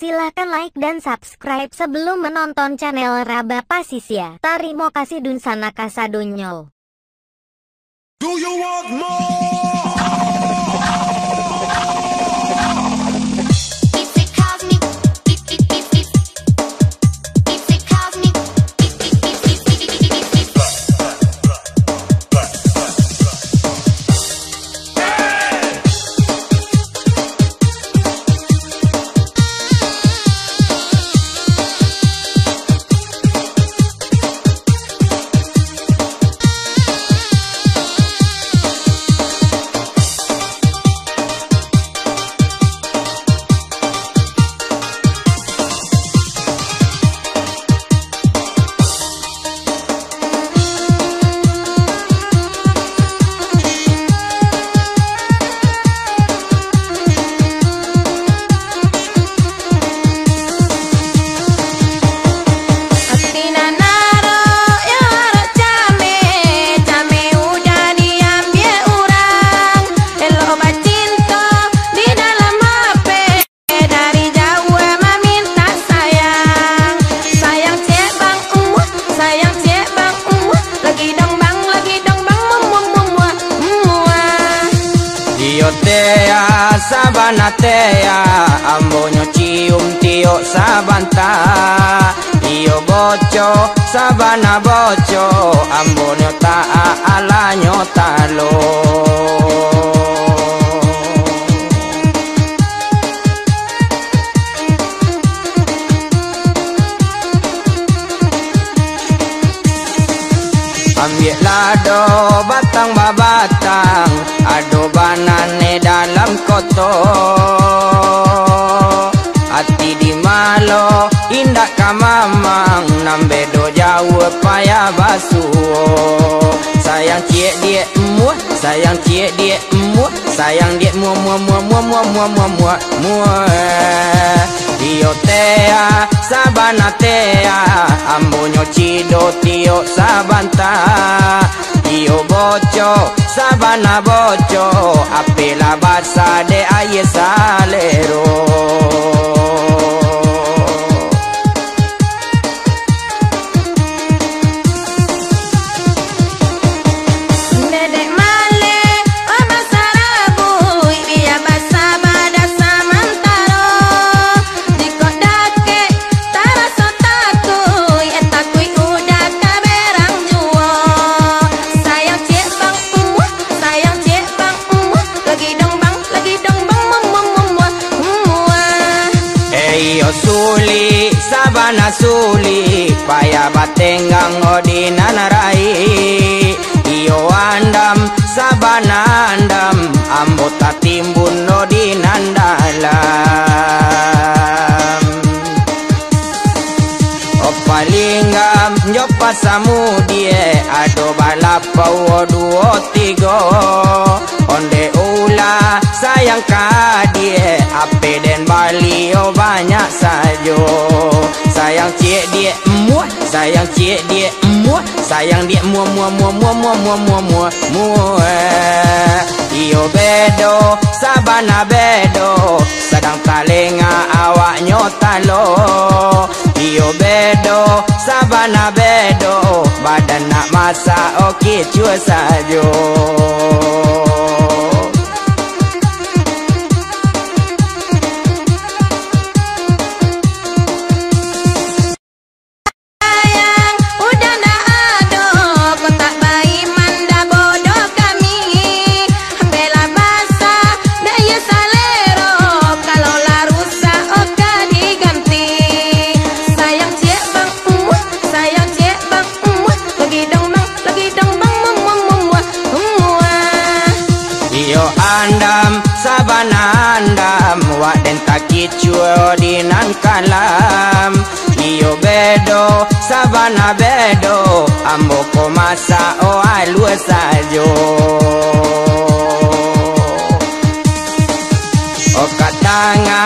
Silahkan like dan subscribe sebelum menonton channel Raba Pasisya. Tarimo kasih dun sana kasadunyo. Do you want more? sabanatea Ambonyo cium tio sabanta. Io boccio sabana boccio Ambonyo ta alaño talo. Ambil lado batang babatang Ado banane dalam koto Hati di malo indak kamamang Nambedo jauh payah basuh. Sayang cie dia muah Sayang cie dia muah Sayang dia muah muah muah muah muah muah muah muah muah. Tio tea sabana tea Ambonyo cido tio sabanta Dio boccio, sabana boccio, appena bassa Eyo suli sabana suli Paya batenggang odinan rai Iyo andam sabana andam Ambota timbun odinan dalam Opalinggam nyopa samudie Ado balapau duo tigo. Onde ula sayang kadie Ape den bali oh sajo Sayang cie dia muah Sayang cie dia muah Sayang dia muah muah muah muah muah muah muah muah muah Iyo bedo sabana bedo Sedang talenga awaknya talo Iyo bedo sabana bedo Badan nak masak okey cua sajo andam Wak den taki cuo dinan kalam Iyo bedo sabana bedo. Ambo ko masa o alua sajo. O katanga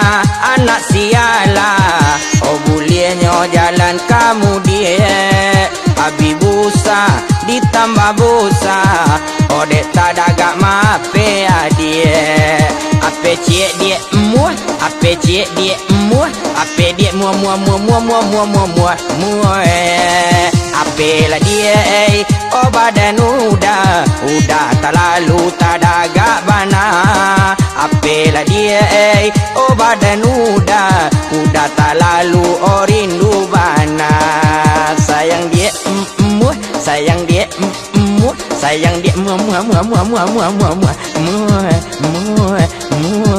anak siala. O bulienyo jalan kamu dia Abi busa ditambah busa. Odek apa cik dia mua Apa cik dia mua Apa dia mua mua mua mua mua mua mua mua mua Apalah dia eh Oh badan udah Udah tak lalu tak dagak bana Apalah dia eh Oh badan udah Udah tak lalu oh rindu bana Sayang dia mua Sayang dia mua Sayang dia mua mua mua mua mua mua mua mua mua mua amor.